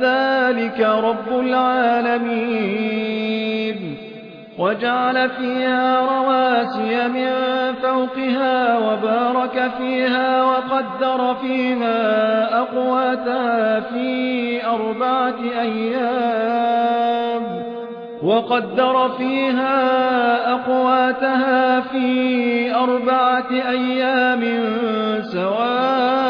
ذلك رب العالمين وجعل فيها رواسي من فوقها وبارك فيها وقدر فيها أقواتها في أربعة أيام وقدر فيها أقواتها في أربعة أيام سواء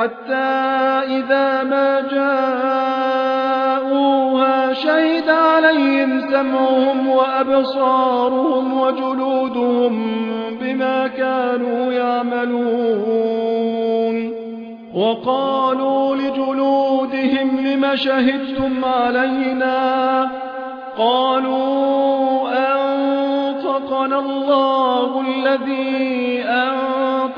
حتى إذا ما جاءوها شهد عليهم سمعهم وأبصارهم وجلودهم بما كانوا يعملون. وقالوا لجلودهم لم شهدتم علينا؟ قالوا أنطقنا الله الذي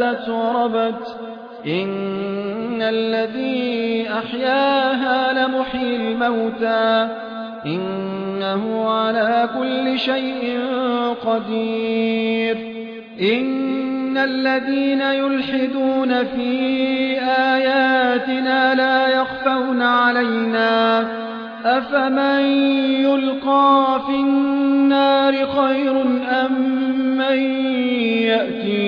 اهتزت وربت. إن الذي أحياها لمحيي الموتى. إنه على كل شيء قدير. إن الذين يلحدون في آياتنا لا يخفون علينا. أفمن يلقى في النار خير أم من يأتي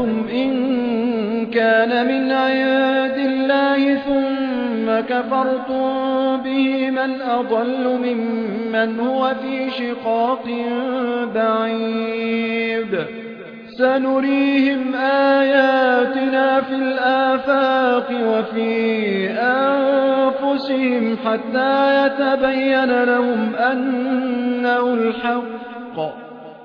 أرأيتم إن كان من عند الله ثم كفرتم به من أضل ممن هو في شقاق بعيد سنريهم آياتنا في الآفاق وفي أنفسهم حتى يتبين لهم أنه الحق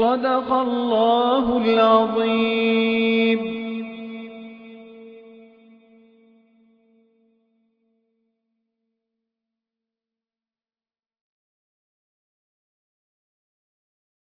صدق الله العظيم.